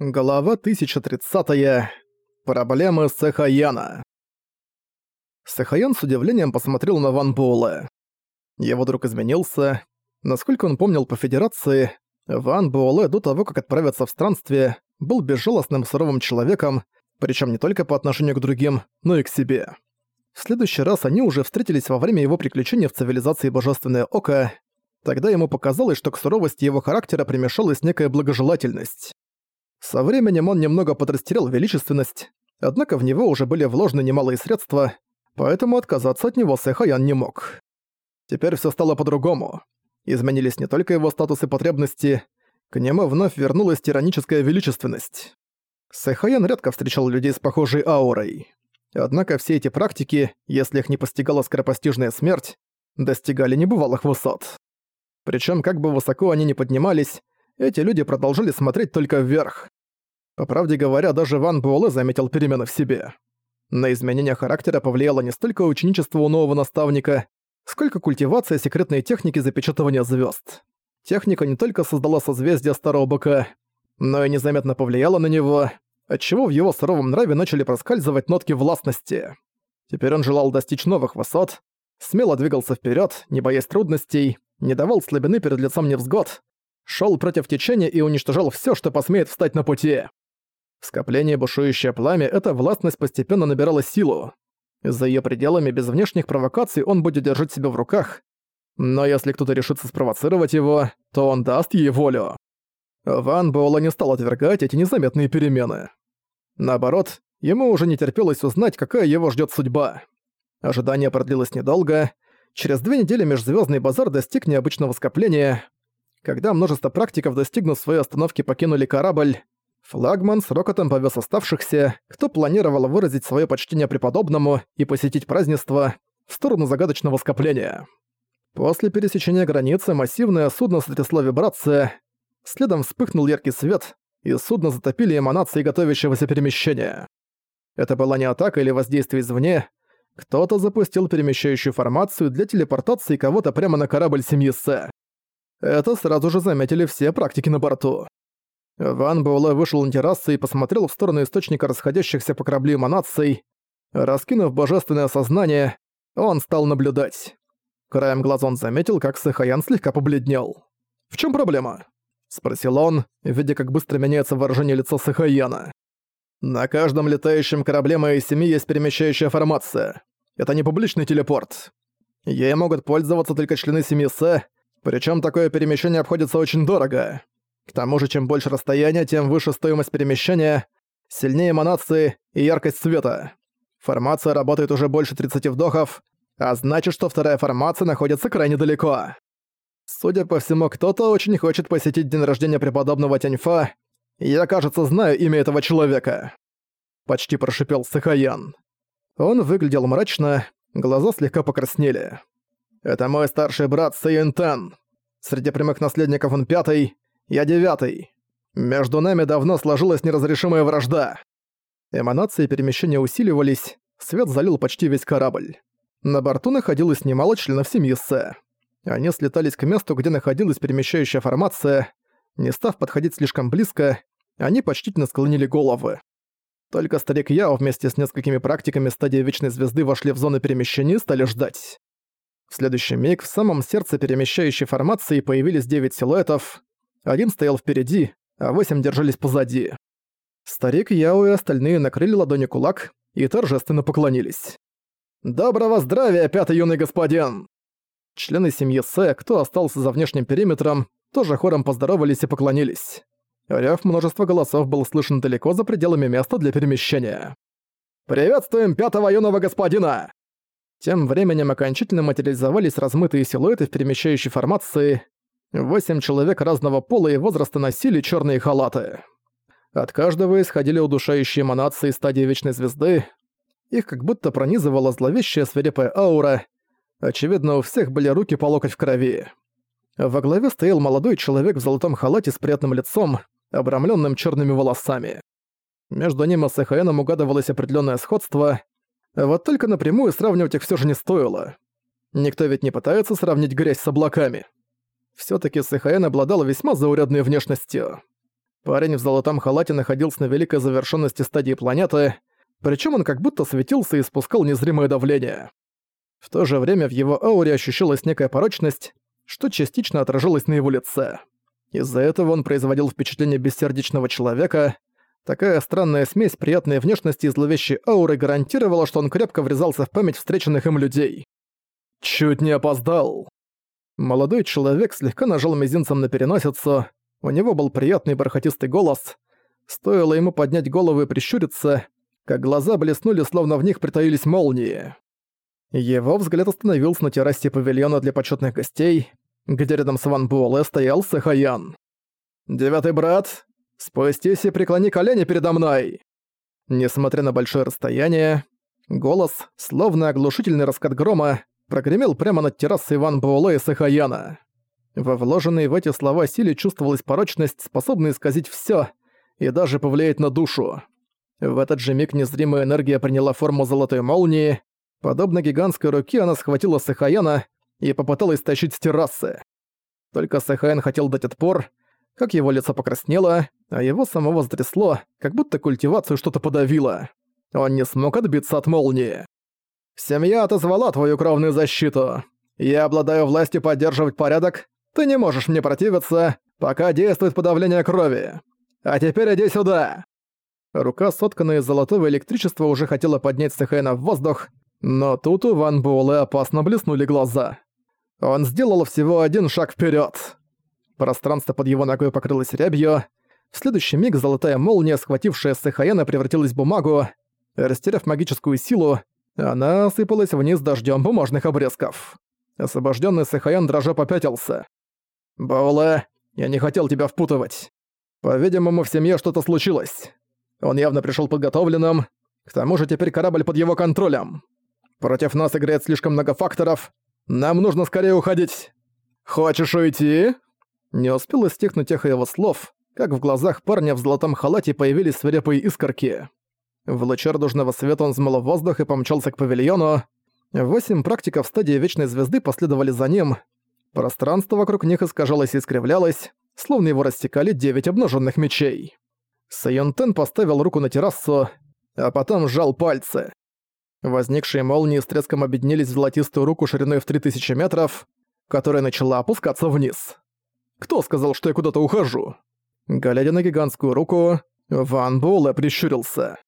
Глава 1030. Проблемы Сэхаяна. Сэхаян с удивлением посмотрел на Ван Буэлэ. Его друг изменился. Насколько он помнил по Федерации, Ван Буэлэ до того, как отправиться в странствие, был безжалостным суровым человеком, причем не только по отношению к другим, но и к себе. В следующий раз они уже встретились во время его приключения в цивилизации Божественное Око. Тогда ему показалось, что к суровости его характера примешалась некая благожелательность. Со временем он немного подрастерял величественность, однако в него уже были вложены немалые средства, поэтому отказаться от него Сэхаян не мог. Теперь все стало по-другому. Изменились не только его статус и потребности, к нему вновь вернулась тираническая величественность. Сэхаян редко встречал людей с похожей аурой. Однако все эти практики, если их не постигала скоропостижная смерть, достигали небывалых высот. Причем как бы высоко они ни поднимались, эти люди продолжали смотреть только вверх. По правде говоря, даже Ван Буэлэ заметил перемены в себе. На изменение характера повлияло не столько ученичество у нового наставника, сколько культивация секретной техники запечатывания звезд. Техника не только создала созвездие Старого Быка, но и незаметно повлияла на него, отчего в его суровом нраве начали проскальзывать нотки властности. Теперь он желал достичь новых высот, смело двигался вперед, не боясь трудностей, не давал слабины перед лицом невзгод, шел против течения и уничтожал все, что посмеет встать на пути. В скоплении бушующее пламя эта властность постепенно набирала силу. За ее пределами без внешних провокаций он будет держать себя в руках, но если кто-то решится спровоцировать его, то он даст ей волю. Ван Буэлла не стал отвергать эти незаметные перемены. Наоборот, ему уже не терпелось узнать, какая его ждет судьба. Ожидание продлилось недолго. Через две недели межзвездный базар достиг необычного скопления, когда множество практиков, достигнув своей остановки, покинули корабль, флагман с рокотом повез оставшихся, кто планировал выразить свое почтение преподобному и посетить празднество, в сторону загадочного скопления. После пересечения границы массивное судно сотрясло вибрация, следом вспыхнул яркий свет, и судно затопили эманации готовящегося перемещения. Это была не атака или воздействие извне, кто-то запустил перемещающую формацию для телепортации кого-то прямо на корабль семьи Сэ. Это сразу же заметили все практики на борту. Ван Буэлэ вышел на террасу и посмотрел в сторону источника расходящихся по кораблю эманаций. Раскинув божественное сознание, он стал наблюдать. Краем глаза он заметил, как Сэхаян слегка побледнел. «В чем проблема?» — спросил он, видя, как быстро меняется выражение лица Сэхаяна. «На каждом летающем корабле моей семьи есть перемещающая формация. Это не публичный телепорт. Ей могут пользоваться только члены семьи Сэ, причем такое перемещение обходится очень дорого. К тому же, чем больше расстояние, тем выше стоимость перемещения, сильнее эманации и яркость света. Формация работает уже больше 30 вдохов, а значит, что вторая формация находится крайне далеко. Судя по всему, кто-то очень хочет посетить день рождения преподобного Тяньфа, я, кажется, знаю имя этого человека. Почти прошипел Сахаян. Он выглядел мрачно, глаза слегка покраснели. Это мой старший брат Сэйнтен. Среди прямых наследников он пятый, я девятый. Между нами давно сложилась неразрешимая вражда. Эманации перемещения усиливались, свет залил почти весь корабль. На борту находилось немало членов семьи Сэ. Они слетались к месту, где находилась перемещающая формация. Не став подходить слишком близко, они почтительно склонили головы. Только старик Яо вместе с несколькими практиками стадии Вечной Звезды вошли в зону перемещения и стали ждать. В следующий миг в самом сердце перемещающей формации появились девять силуэтов. Один стоял впереди, а восемь держались позади. Старик Яо и остальные накрыли ладони кулак и торжественно поклонились. «Доброго здравия, пятый юный господин!» Члены семьи Сэ, кто остался за внешним периметром, тоже хором поздоровались и поклонились. Рёв множества голосов был слышен далеко за пределами места для перемещения. «Приветствуем пятого юного господина!» Тем временем окончательно материализовались размытые силуэты в перемещающей формации. Восемь человек разного пола и возраста носили черные халаты. От каждого исходили удушающие эманации стадии Вечной Звезды. Их как будто пронизывала зловещая свирепая аура. Очевидно, у всех были руки по локоть в крови. Во главе стоял молодой человек в золотом халате с приятным лицом, обрамленным черными волосами. Между ним и Сахаэном угадывалось определенное сходство — вот только напрямую сравнивать их все же не стоило. Никто ведь не пытается сравнить грязь с облаками. все таки Сэхаэн обладал весьма заурядной внешностью. Парень в золотом халате находился на великой завершенности стадии планеты, причем он как будто светился и спускал незримое давление. В то же время в его ауре ощущалась некая порочность, что частично отражалось на его лице. Из-за этого он производил впечатление бессердечного человека. Такая странная смесь приятной внешности и зловещей ауры гарантировала, что он крепко врезался в память встреченных им людей. Чуть не опоздал. Молодой человек слегка нажал мизинцем на переносицу. У него был приятный бархатистый голос. Стоило ему поднять голову и прищуриться, как глаза блеснули, словно в них притаились молнии. Его взгляд остановился на террасе павильона для почетных гостей, где рядом с Ван Буэлэ стоял Сахаян. «Девятый брат, спустись и преклони колени передо мной!» Несмотря на большое расстояние, голос, словно оглушительный раскат грома, прогремел прямо над террасой Ван Буэлэ и Сахаяна. Во вложенной в эти слова силе чувствовалась порочность, способная исказить всё и даже повлиять на душу. В этот же миг незримая энергия приняла форму золотой молнии, Подобно гигантской руке она схватила Сахаяна и попыталась тащить с террасы. Только Сахаян хотел дать отпор, как его лицо покраснело, а его самого затрясло, как будто культивацию что-то подавило. Он не смог отбиться от молнии. «Семья отозвала твою кровную защиту. Я обладаю властью поддерживать порядок. Ты не можешь мне противиться, пока действует подавление крови. А теперь иди сюда!» Рука, сотканная из золотого электричества, уже хотела поднять Сахаяна в воздух, но тут у Ван Буэлэ опасно блеснули глаза. Он сделал всего один шаг вперед. Пространство под его ногой покрылось рябью. В следующий миг золотая молния, схватившая Сэхаяна, превратилась в бумагу. Растеряв магическую силу, она осыпалась вниз дождем бумажных обрезков. Освобожденный Сэхаян дрожа попятился. «Бауле, я не хотел тебя впутывать. По-видимому, в семье что-то случилось. Он явно пришел подготовленным. К тому же теперь корабль под его контролем. Против нас играет слишком много факторов. Нам нужно скорее уходить. Хочешь уйти?» Не успело стихнуть эхо его слов, как в глазах парня в золотом халате появились свирепые искорки. В луче радужного света он взмыл воздух и помчался к павильону. Восемь практиков стадии Вечной Звезды последовали за ним. Пространство вокруг них искажалось и искривлялось, словно его растекали девять обнаженных мечей. Сайон Тен поставил руку на террасу, а потом сжал пальцы. Возникшие молнии с треском объединились в золотистую руку шириной в 3000 метров, которая начала опускаться вниз. «Кто сказал, что я куда-то ухожу?» Глядя на гигантскую руку, Ван Буэлэ прищурился.